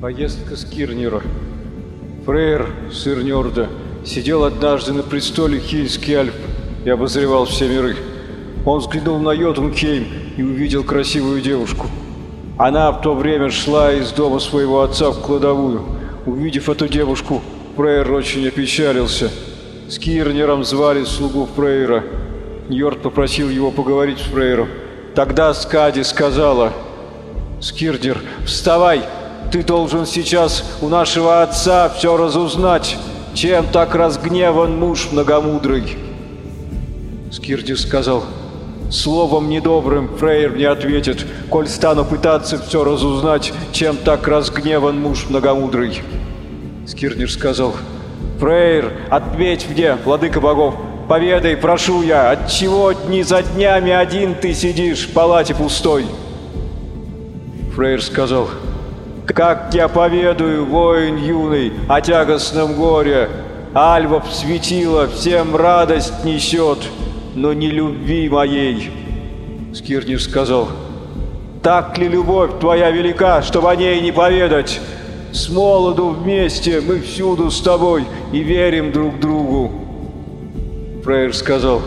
Поездка с Кирнера. Фрейр, сын Нёрда, сидел однажды на престоле Хильский Альп и обозревал все миры. Он взглянул на Йотунхейм и увидел красивую девушку. Она в то время шла из дома своего отца в кладовую. Увидев эту девушку, Фрейр очень опечалился. С Кирнером звали слугу Фрейра. Ньорд попросил его поговорить с Фрейром. Тогда Скади сказала, «Скирдер, вставай! Ты должен сейчас у нашего отца все разузнать, чем так разгневан муж многомудрый». Скирдер сказал, «Словом недобрым Фрейр мне ответит, коль стану пытаться все разузнать, чем так разгневан муж многомудрый». Скирнер сказал, «Фрейр, ответь мне, владыка богов, поведай, прошу я, отчего дни за днями один ты сидишь в палате пустой?» Фрейр сказал, «Как я поведаю, воин юный, о тягостном горе, Альвов светило, всем радость несет, но не любви моей». Скирнер сказал, «Так ли любовь твоя велика, чтобы о ней не поведать? С молоду вместе мы всюду с тобой и верим друг другу». Фрейр сказал,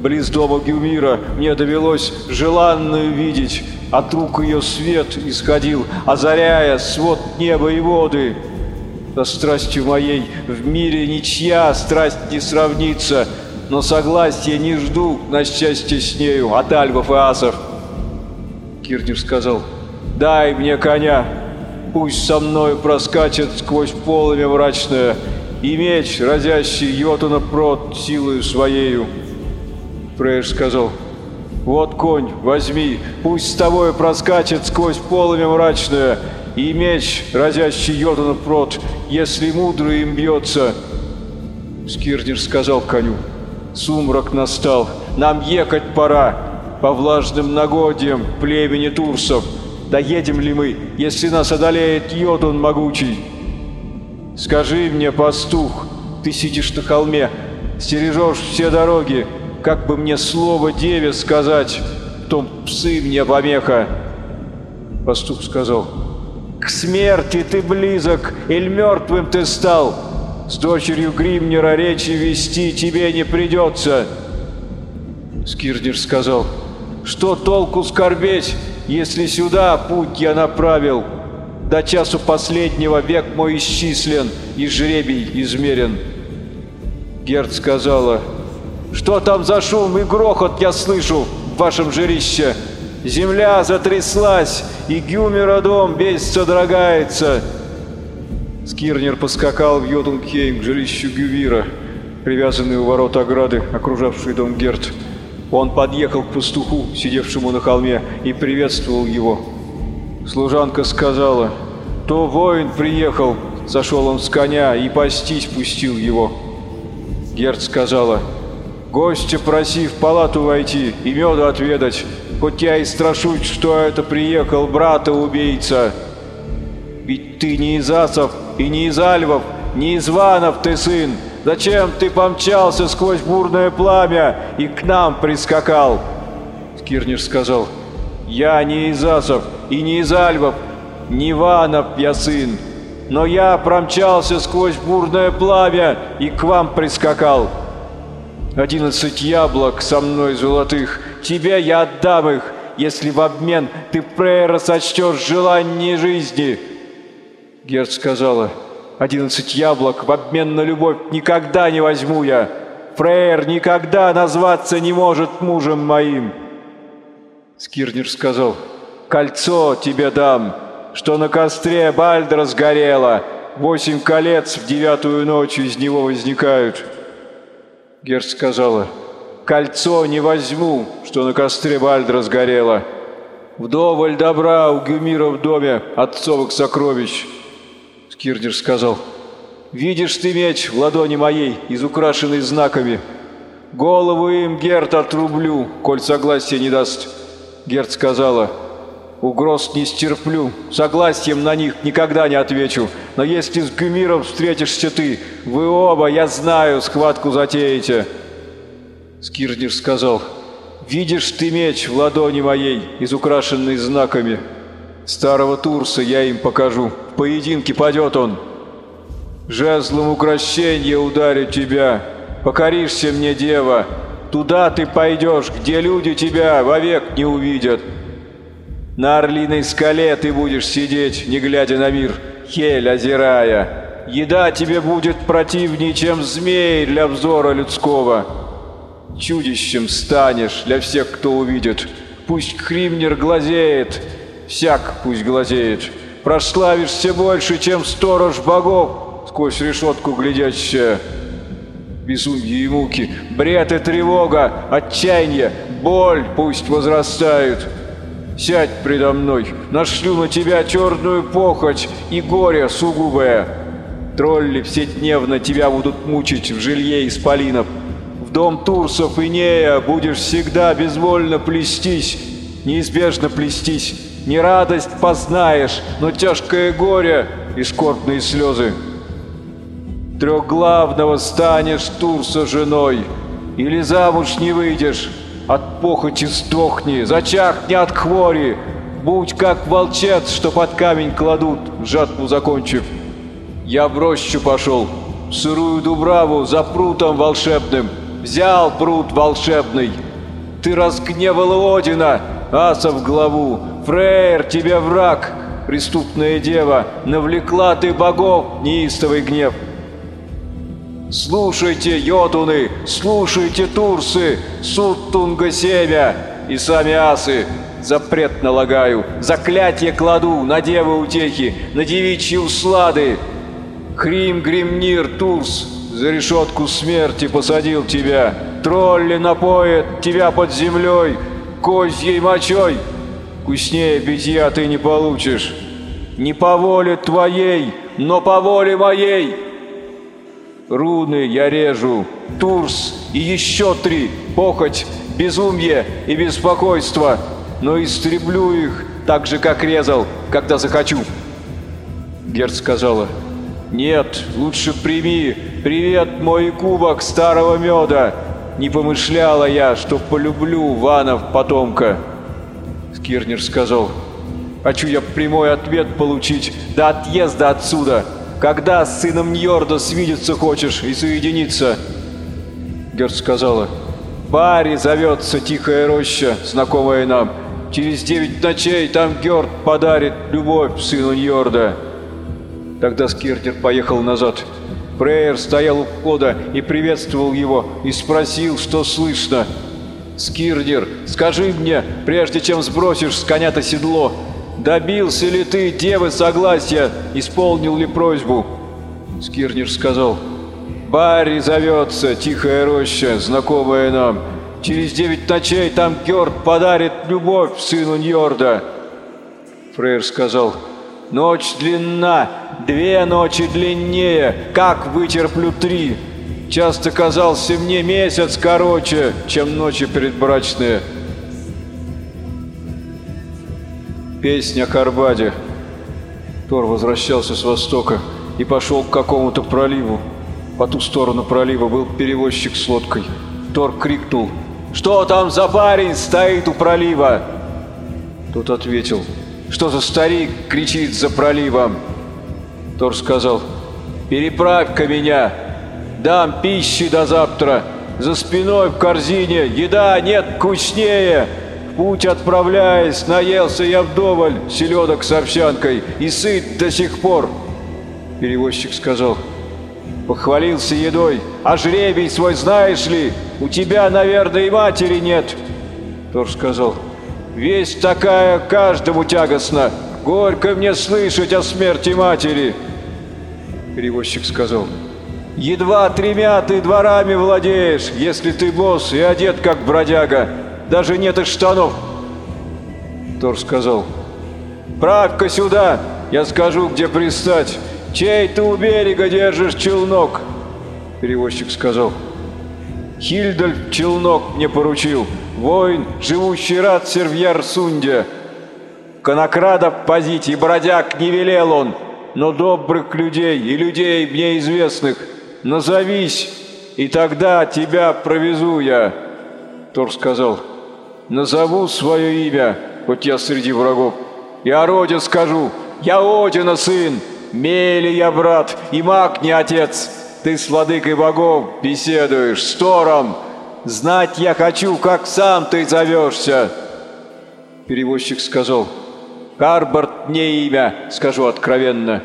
«Близ дома Гюмира мне довелось желанную видеть, от рук ее свет исходил, озаряя свод неба и воды. Со страстью моей в мире ничья страсть не сравнится, но согласия не жду на счастье с нею от альбов и асов. Кирнер сказал, дай мне коня, пусть со мной проскачет сквозь полымя мрачное, и меч, разящий Йотуна прот силою своею. Фрейш сказал, вот конь, возьми, пусть с тобой проскачет сквозь полымя мрачное, и меч, разящий Йотуна прот, если мудрый им бьется. Скирнер сказал коню, сумрак настал, нам ехать пора, по влажным нагодьям племени турсов. Доедем ли мы, если нас одолеет Йотун могучий? Скажи мне, пастух, ты сидишь на холме, стережешь все дороги, как бы мне слово деве сказать, том псы мне помеха. Пастух сказал, к смерти ты близок, или мертвым ты стал. С дочерью Гримнера речи вести тебе не придется. Скирнер сказал, что толку скорбеть, если сюда путь я направил? До часу последнего век мой исчислен и жребий измерен. Герд сказала, что там за шум и грохот я слышу в вашем жилище? Земля затряслась, и Гюмера дом весь содрогается. Скирнер поскакал в Йотунхейм к жилищу Гювира, привязанный у ворот ограды, окружавший дом Герд. Он подъехал к пастуху, сидевшему на холме, и приветствовал его. Служанка сказала, «То воин приехал, сошел он с коня и пастись пустил его». Герд сказала, «Гостя проси в палату войти и меду отведать, хоть я и страшусь, что это приехал брата-убийца. Ведь ты не из асов и не из альвов, не из ванов ты сын. Зачем ты помчался сквозь бурное пламя и к нам прискакал?» Скирнер сказал, «Я не из асов и не из альвов, не ванов я сын, но я промчался сквозь бурное пламя и к вам прискакал. Одиннадцать яблок со мной золотых, тебе я отдам их, если в обмен ты Фрейра сочтешь желание жизни». Герд сказала, «Одиннадцать яблок в обмен на любовь никогда не возьму я. Фрейр никогда назваться не может мужем моим». Скирнер сказал, «Кольцо тебе дам, что на костре Бальдра сгорело, восемь колец в девятую ночь из него возникают». Герд сказала, «Кольцо не возьму, что на костре Бальдра сгорело. Вдоволь добра у Гюмира в доме отцовых сокровищ». Скирнер сказал, «Видишь ты меч в ладони моей, изукрашенный знаками? Голову им, Герд, отрублю, коль согласия не даст». Герд сказала, «Угроз не стерплю, согласием на них никогда не отвечу, но если с Гюмиром встретишься ты, вы оба, я знаю, схватку затеете». Скирнер сказал, «Видишь ты меч в ладони моей, изукрашенный знаками? Старого Турса я им покажу. В поединке падет он. Жезлом укращения ударю тебя. Покоришься мне, дева. Туда ты пойдешь, где люди тебя вовек не увидят. На орлиной скале ты будешь сидеть, не глядя на мир, хель озирая. Еда тебе будет противнее, чем змей для взора людского. Чудищем станешь для всех, кто увидит. Пусть Хримнер глазеет, всяк пусть глазеет. Прославишься больше, чем сторож богов, сквозь решетку глядящая. Безумие и муки, бред и тревога, отчаяние, боль пусть возрастают. Сядь предо мной, нашлю на тебя черную похоть и горе сугубое. Тролли вседневно тебя будут мучить в жилье исполинов. В дом Турсов и Нея будешь всегда безвольно плестись, неизбежно плестись. Не радость познаешь, но тяжкое горе и скорбные слезы. Трехглавного станешь Турса женой, или замуж не выйдешь, от похоти сдохни, зачахни от хвори, будь как волчец, что под камень кладут, жатву закончив. Я в рощу пошел, в сырую дубраву за прутом волшебным, взял прут волшебный. Ты разгневала Одина, аса в главу, Фрейр тебе враг, преступная дева, навлекла ты богов неистовый гнев. Слушайте, йотуны, слушайте, турсы, суд Тунга семя и сами асы. Запрет налагаю, заклятие кладу на девы утехи, на девичьи услады. Хрим Гримнир Турс за решетку смерти посадил тебя. Тролли напоят тебя под землей, козьей мочой. Вкуснее питья ты не получишь. Не по воле твоей, но по воле моей. Руны я режу, Турс и еще три, похоть, безумие и беспокойство, но истреблю их так же, как резал, когда захочу. Герд сказала, «Нет, лучше прими привет мой кубок старого меда. Не помышляла я, что полюблю Ванов потомка». Скирнер сказал, «Хочу я прямой ответ получить до отъезда отсюда». Когда с сыном Ньорда свидеться хочешь и соединиться?» Герд сказала. «Барри зовется Тихая роща, знакомая нам. Через девять ночей там Герд подарит любовь сыну Ньорда». Тогда Скиртер поехал назад. Прейер стоял у входа и приветствовал его, и спросил, что слышно. «Скирдер, скажи мне, прежде чем сбросишь с коня-то седло, Добился ли ты, девы, согласия? Исполнил ли просьбу?» Скирнер сказал. «Барри зовется, тихая роща, знакомая нам. Через девять ночей там Георг подарит любовь сыну Ньорда». Фрейр сказал. «Ночь длинна, две ночи длиннее, как вытерплю три? Часто казался мне месяц короче, чем ночи предбрачные». Песня Карбаде. Тор возвращался с востока и пошел к какому-то проливу. По ту сторону пролива был перевозчик с лодкой. Тор крикнул «Что там за парень стоит у пролива?» Тот ответил «Что за старик кричит за проливом?» Тор сказал «Переправь-ка меня, дам пищи до завтра, за спиной в корзине еда нет вкуснее!» Путь отправляясь, наелся я вдоволь селедок с овсянкой и сыт до сих пор. Перевозчик сказал, похвалился едой, а жребий свой знаешь ли? У тебя, наверное, и матери нет. Тор сказал, весть такая каждому тягостна, горько мне слышать о смерти матери. Перевозчик сказал, едва тремя ты дворами владеешь, если ты босс и одет как бродяга, даже нет и штанов. Тор сказал, «Правь-ка сюда, я скажу, где пристать. Чей ты у берега держишь челнок?» Перевозчик сказал, «Хильдальф челнок мне поручил, воин, живущий рад в Ярсунде. Конокрадов позить и бродяг не велел он, но добрых людей и людей мне известных. Назовись, и тогда тебя провезу я». Тор сказал, «Назову свое имя, хоть я среди врагов. И о роде скажу, я Одина сын, Мели я брат, и маг не отец. Ты с владыкой богов беседуешь, с Тором. Знать я хочу, как сам ты зовешься. Перевозчик сказал, Карбарт мне имя, скажу откровенно.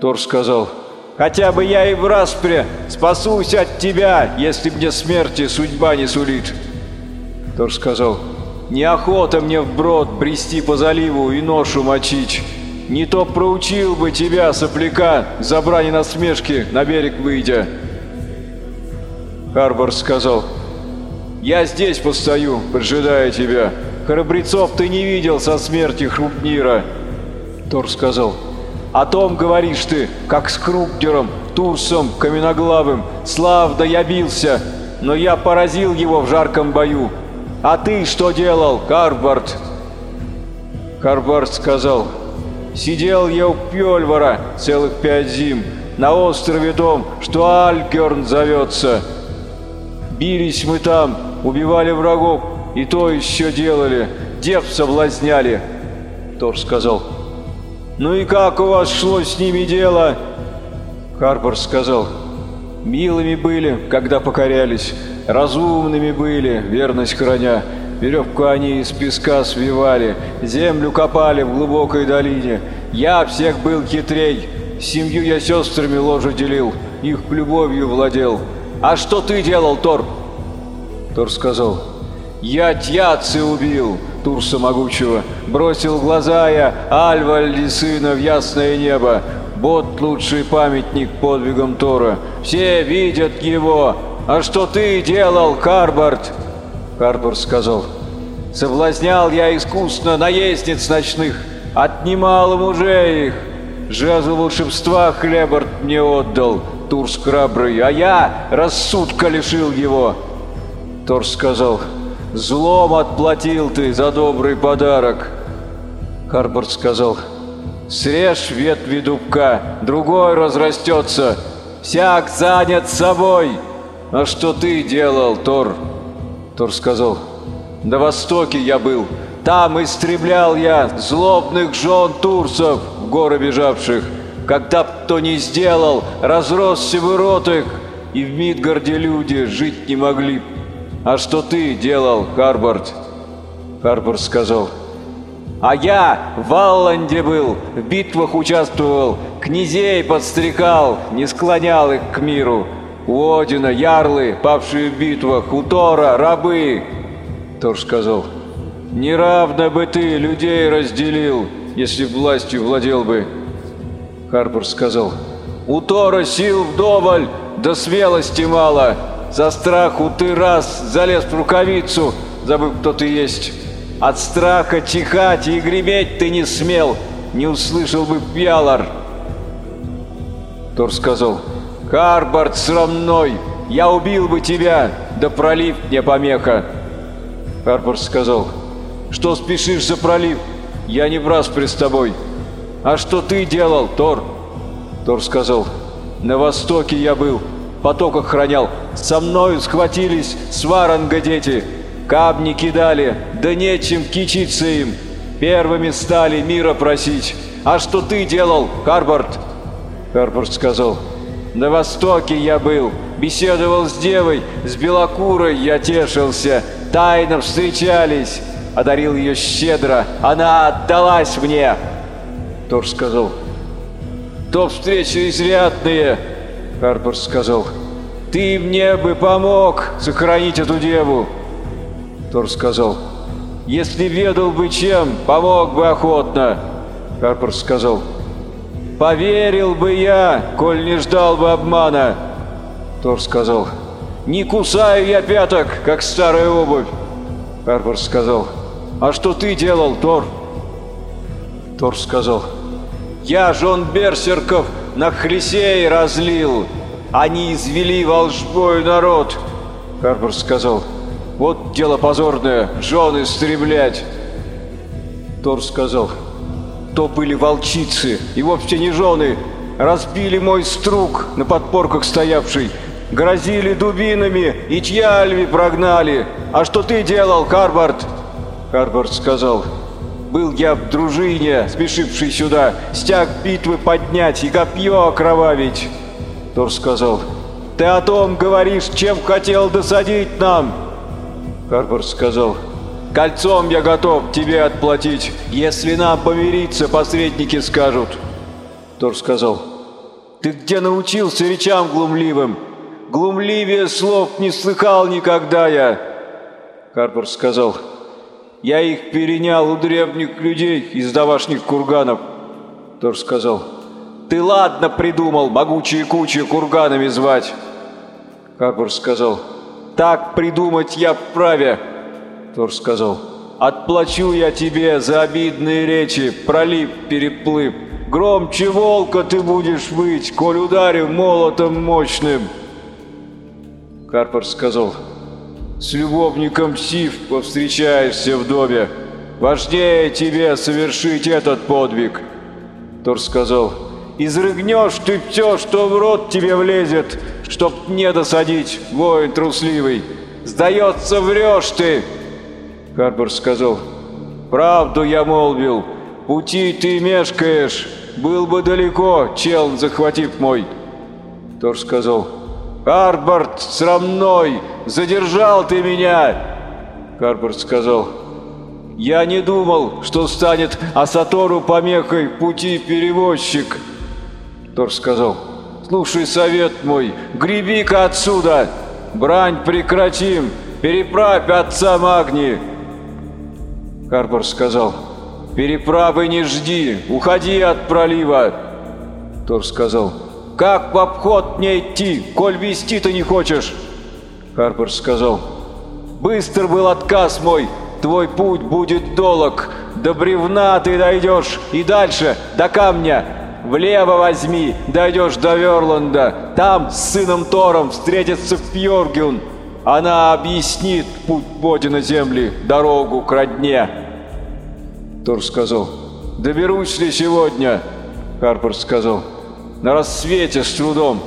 Тор сказал, хотя бы я и в распре спасусь от тебя, если мне смерти судьба не сулит. Тор сказал, неохота мне вброд брести по заливу и ношу мочить. Не то проучил бы тебя, сопляка, за брани насмешки, на берег выйдя. Харбор сказал, «Я здесь постою, поджидая тебя. Храбрецов ты не видел со смерти Хрупнира». Тор сказал, «О том говоришь ты, как с Хрупнером, Турсом, Каменоглавым. Славно я бился, но я поразил его в жарком бою. А ты что делал, Карбард?» Карбард сказал, Сидел я у Пёльвара целых пять зим, на острове том, что Алькерн зовется. Бились мы там, убивали врагов, и то еще делали, дев соблазняли. Тор сказал, «Ну и как у вас шло с ними дело?» Харпер сказал, «Милыми были, когда покорялись, разумными были, верность храня, Веревку они из песка свивали, землю копали в глубокой долине. Я всех был хитрей, семью я сестрами ложу делил, их любовью владел. А что ты делал, Тор? Тор сказал, я тьяцы убил, Турса могучего, бросил глаза я Альвальди сына в ясное небо. Вот лучший памятник подвигам Тора. Все видят его. А что ты делал, Карбард? Харпер сказал. «Соблазнял я искусно наездниц ночных, отнимал им уже их. Жезл волшебства Хлебард мне отдал, Турс храбрый, а я рассудка лишил его». Тор сказал, «Злом отплатил ты за добрый подарок». Харбард сказал, «Срежь ветви дубка, другой разрастется, всяк занят собой. А что ты делал, Тор?» Тор сказал, «На востоке я был, там истреблял я злобных жен турсов, в горы бежавших. Когда б кто не сделал, разросся бы рот их, и в Мидгарде люди жить не могли. А что ты делал, Харбард?» Харбард сказал, «А я в Алланде был, в битвах участвовал, князей подстрекал, не склонял их к мир». У Одина ярлы, павшие в битвах, у Тора рабы. Тор сказал, неравно бы ты людей разделил, если властью владел бы. Харпер сказал, у Тора сил вдоволь, да смелости мало. За страху ты раз залез в рукавицу, забыв, кто ты есть. От страха чихать и греметь ты не смел, не услышал бы Пьялар. Тор сказал, Карбард срамной, я убил бы тебя, да пролив мне помеха. Карбард сказал, что спешишь за пролив? Я не в раз пред тобой. А что ты делал, Тор? Тор сказал, на востоке я был, поток охранял, со мною схватились сваранга дети, камни кидали, да нечем кичиться им. Первыми стали мира просить. А что ты делал, Карбард? Карбард сказал, на востоке я был, беседовал с девой, с белокурой я тешился, тайно встречались, одарил ее щедро, она отдалась мне. Тор сказал, то встречи изрядные, Харпер сказал, ты мне бы помог сохранить эту деву. Тор сказал, если ведал бы чем, помог бы охотно. Харпер сказал, Поверил бы я, коль не ждал бы обмана. Тор сказал, не кусаю я пяток, как старая обувь. Харпер сказал, а что ты делал, Тор? Тор сказал, я жен берсерков на Хлисей разлил. Они извели волжбой народ. Харпер сказал, вот дело позорное, жены стреблять. Тор сказал, то были волчицы не жены. Разбили мой струк на подпорках стоявший, грозили дубинами и Тьяльви прогнали. А что ты делал, Карбард? Карбард сказал, Был я в дружине, спешивший сюда, стяг битвы поднять и копье окровавить. Тор сказал, ты о том говоришь, чем хотел досадить нам. Карбор сказал, кольцом я готов тебе отплатить, если нам помириться, посредники скажут. Тор сказал, ты где научился речам глумливым? Глумливее слов не слыхал никогда я. Карбор сказал, я их перенял у древних людей из домашних курганов. Тор сказал, ты ладно придумал могучие кучи курганами звать. Карбор сказал, так придумать я вправе. Тор сказал, отплачу я тебе за обидные речи, пролив переплыв. Громче волка ты будешь выть, коль ударю молотом мощным. Карпор сказал, с любовником Сив повстречаешься в доме. Важнее тебе совершить этот подвиг. Тор сказал, изрыгнешь ты все, что в рот тебе влезет, чтоб не досадить, воин трусливый. Сдается, врешь ты. Карбор сказал, правду я молвил, пути ты мешкаешь, был бы далеко, чел, захватив мой. Тор сказал, Карборд, срамной, задержал ты меня!» Карборд сказал, «Я не думал, что станет Асатору помехой пути перевозчик». Тор сказал, «Слушай совет мой, греби-ка отсюда! Брань прекратим, переправь отца Магни!» Карбор сказал, «Переправы не жди, уходи от пролива!» Тор сказал, как в обход мне идти, коль вести ты не хочешь?» Харпер сказал. «Быстр был отказ мой, твой путь будет долог. До бревна ты дойдешь и дальше, до камня. Влево возьми, дойдешь до Верланда. Там с сыном Тором встретится Фьоргюн. Она объяснит путь Боди на земли, дорогу к родне». Тор сказал. «Доберусь ли сегодня?» Харпер сказал. На рассвете с трудом.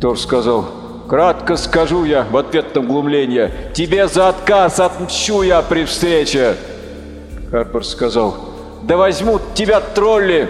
Тор сказал, кратко скажу я в ответ на глумление, тебе за отказ отмщу я при встрече. Харпер сказал, да возьмут тебя тролли,